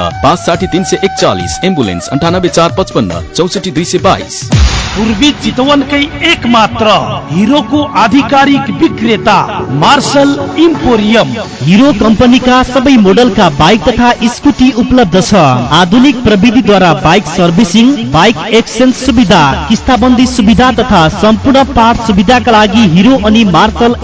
पाँच साठी तिन सय एकचालिस एम्बुलेन्स अन्ठानब्बे चार पचपन्न चौसठी दुई सय बाइस। पूर्वी चितवनकै एक मात्र हिरोको आधिकारिक विक्रेता मार्शल इम्पोरियम हिरो कम्पनीका सबै मोडलका बाइक तथा स्कुटी उपलब्ध छ। आधुनिक प्रविधिद्वारा बाइक सर्भिसिङ बाइक एक्सचेन्ज सुविधा किस्ताबन्दी सुविधा तथा सम्पूर्ण पार्ट सुविधाका लागि हिरो अनि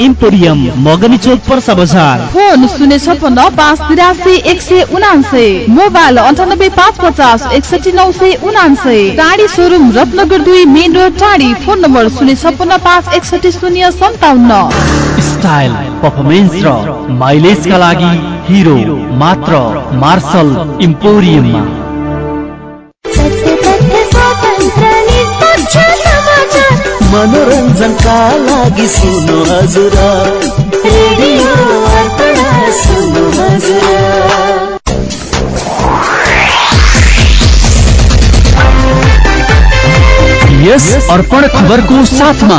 इम्पोरियम मगनी चोक पर्सा बजार। फोन शून्य छपन्न पाँच तिरासी एक सय उनान्सय मोबाइल अन्ठानब्बे पाँच पचास एकसठी नौ सय उनान्सय टाढी सोरुम रत्नगर दुई मेन रोड टाढी। फोन नम्बर शून्य छपन्न पाँच एकसठी शून्य सन्ताउन्न। स्टाइल पर्फर्मेन्स र माइलेजका लागि हिरो मात्र मार्शल इम्पोरियममा मनोरञ्जनका लागि सुन्नु हजुर सुन्नु हजुर यस अर्पण खबरको साथमा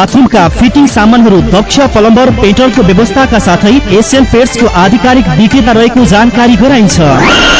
बाथरुमका फिटिङ सामानहरू दक्ष प्लम्बर पेट्रोलको व्यवस्थाका साथै एसियन पेट्सको आधिकारिक विक्रेता रहेको जानकारी गराइन्छ।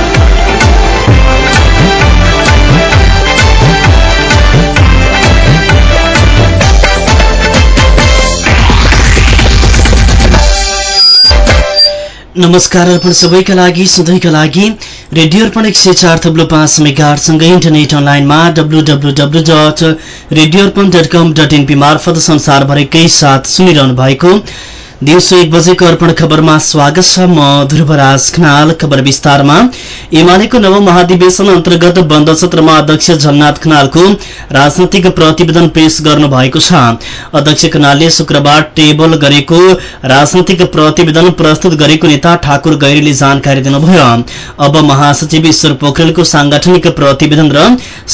नमस्कार अर्पण सबैका लागि सधैँका लागि रेडियो अर्पण एक सय चार थप्लो पाँच मेगाहरूसँगै इन्टरनेट अनलाइनमा W W W dot radio Arpan dot com dot NP मार्फत संसारभरिकै साथ सुनिरहनु भएको दिउँसो एक बजेको अर्पण खबरमा स्वागत छ म ध्रुवराज खनाल। खबर विस्तारमा। एमालेको नव महाधिवेशन अन्तर्गत बन्द सत्रमा अध्यक्ष झलनाथ खनालको राजनैतिक प्रतिवेदन पेश गर्नु भएको छ। अध्यक्ष खनालले शुक्रबार टेबल गरेको राजनैतिक प्रतिवेदन प्रस्तुत गरेको नेता ठाकुर गैरीले जानकारी दिनुभयो। अब महासचिव ईश्वर पोखरेलको सांगठनिक प्रतिवेदन र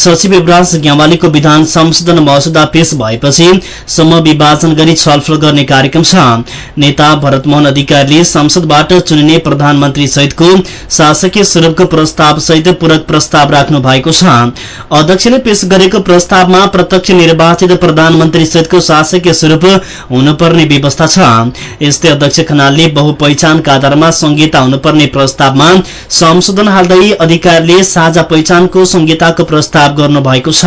सचिव युवराज ग्यावालीको विधान संशोधन मसुदा पेश भएपछि समविभाजन गरी छलफल गर्ने कार्यक्रम छ। नेता भरतमोहन अधिकारीले संसदबाट चुनिने प्रधानमन्त्री सहितको शासकीय स्वरूपको प्रस्ताव सहित पूरक प्रस्ताव राख्नु भएको छ। अध्यक्षले पेश गरेको प्रस्तावमा प्रत्यक्ष निर्वाचित प्रधानमन्त्री सहितको शासकीय स्वरूप हुनुपर्ने व्यवस्था छ। यस्तै अध्यक्ष खनालले बहुपहिचानका आधारमा संहिता हुनुपर्ने प्रस्तावमा संशोधन हाल्दै अधिकारीले साझा पहिचानको संहिताको प्रस्ताव गर्नु भएको छ।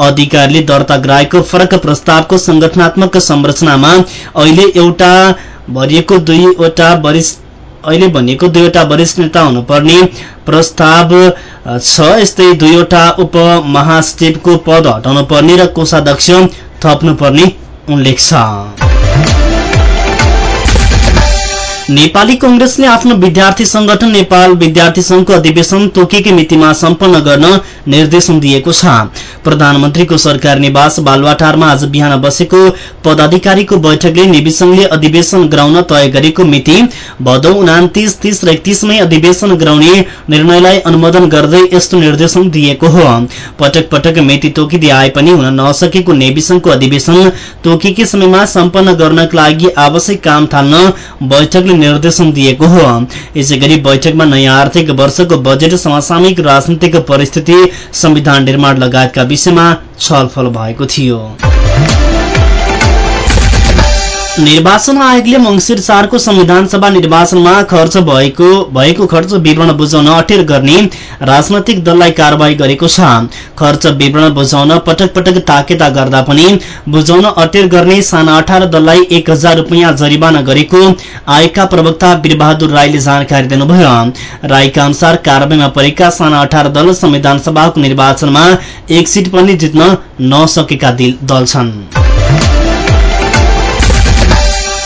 अधिकारीले दर्ता गराएको फरक प्रस्तावको संगठनात्मक संरचनामा अहिले एउटा भरिएको दुईवटा वरिष्ठ अहिले भनिएको दुईवटा वरिष्ठ नेता हुनुपर्ने प्रस्ताव छ। यस्तै दुईवटा उपमहासचिवको पद हटाउनु पर्ने र कोषाध्यक्ष थप्नुपर्ने उल्लेख छ। नेपाली कंग्रेसले आफ्नो विद्यार्थी संगठन नेपाल विद्यार्थी संघको अधिवेशन तोकेकै मितिमा सम्पन्न गर्न निर्देशन दिएको छ। प्रधानमन्त्रीको सरकार निवास बालुवाटारमा आज बिहान बसेको पदाधिकारीको बैठकले नेविसंघले अधिवेशन गराउन तय गरेको मिति भदौ उनातिस तीस र एकतीस मई अधिवेशन गराउने निर्णयलाई अनुमोदन गर्दै यस्तो निर्देशन दिएको हो। पटक पटक मिति तोकिदिए आए पनि हुन नसकेको नेविसंघको अधिवेशन तोकेकै समयमा सम्पन्न गर्नका लागि आवश्यक काम थाल्न बैठकले निर्देशन दिएको हो। यसै गरी बैठकमा नयाँ आर्थिक वर्षको बजेट समसामयिक राजनीतिक परिस्थिति संविधान निर्माण लगायतका विषयमा छलफल भएको थियो। निर्वाचन आयोगले मंगिर चारको संविधान सभा निर्वाचनमा खर्च भएको भएको खर्च विवरण बुझाउन अटेर गर्ने राजनैतिक दललाई कारवाही गरेको छ। खर्च विवरण बुझाउन पटक पटक ताकेता गर्दा पनि बुझाउन अटेर गर्ने साना अठार दललाई एक हजार रूपियाँ जरिवाना गरेको आयोगका प्रवक्ता वीरबहादुर राईले जानकारी दिनुभयो। राईका अनुसार कारवाहीमा परेका साना अठार दल संविधान सभाको निर्वाचनमा एक सीट पनि जित्न नसकेका दल छन्।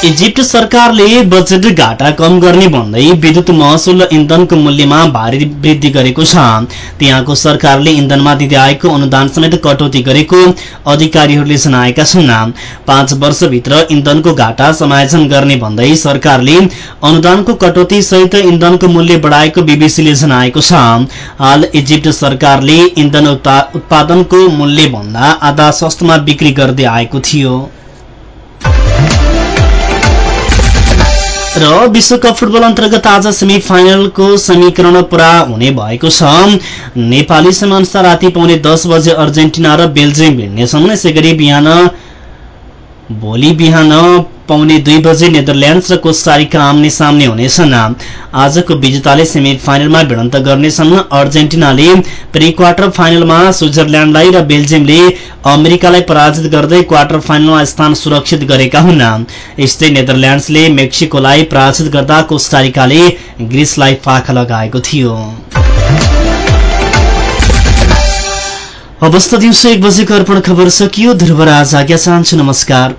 इजिप्ट सरकारले बजेट घाटा कम गर्ने भन्दै विद्युत महसुल र इन्धनको मूल्यमा भारी वृद्धि गरेको छ। त्यहाँको सरकारले इन्धनमा दिँदै आएको अनुदान समेत कटौती गरेको अधिकारीहरूले जनाएका छन्। पाँच वर्षभित्र इन्धनको घाटा समायोजन गर्ने भन्दै सरकारले अनुदानको कटौती सहित इन्धनको मूल्य बढाएको बीबीसीले जनाएको छ। हाल इजिप्ट सरकारले इन्धन उत्पादनको मूल्य भन्दा आधा सस्तोमा बिक्री गर्दै आएको थियो। र विश्वकप फुटबल अन्तर्गत आज सेमी फाइनलको समीकरण पूरा हुने भएको छ। नेपाली समयअनुसार राति पाउने दस बजे अर्जेन्टिना र बेल्जियम भिड्नेछन् यसै गरी बिहान भोलि बिहान पाउने दुई बजे नेदरल्याण्ड्स र कोस्टारिका आम्ने सामने हुनेछन्। आजको विजेताले सेमी फाइनलमा भिडन्त गर्नेछन्। अर्जेन्टिनाले प्री क्वार्टर फाइनलमा स्विजरल्याण्डलाई र बेल्जियमले अमेरिकालाई पराजित गर्दै क्वार्टर फाइनलमा स्थान सुरक्षित गरेका हुन्। यस्तै नेदरल्याण्ड्सले मेक्सिकोलाई पराजित गर्दा कोस्टारिकाले ग्रिसलाई पाखा लगाएको थियो। अवस्था दिउँसो एक बजेको अर्पण खबर सकियो। ध्रुवराज आज्ञा चाहन्छु नमस्कार।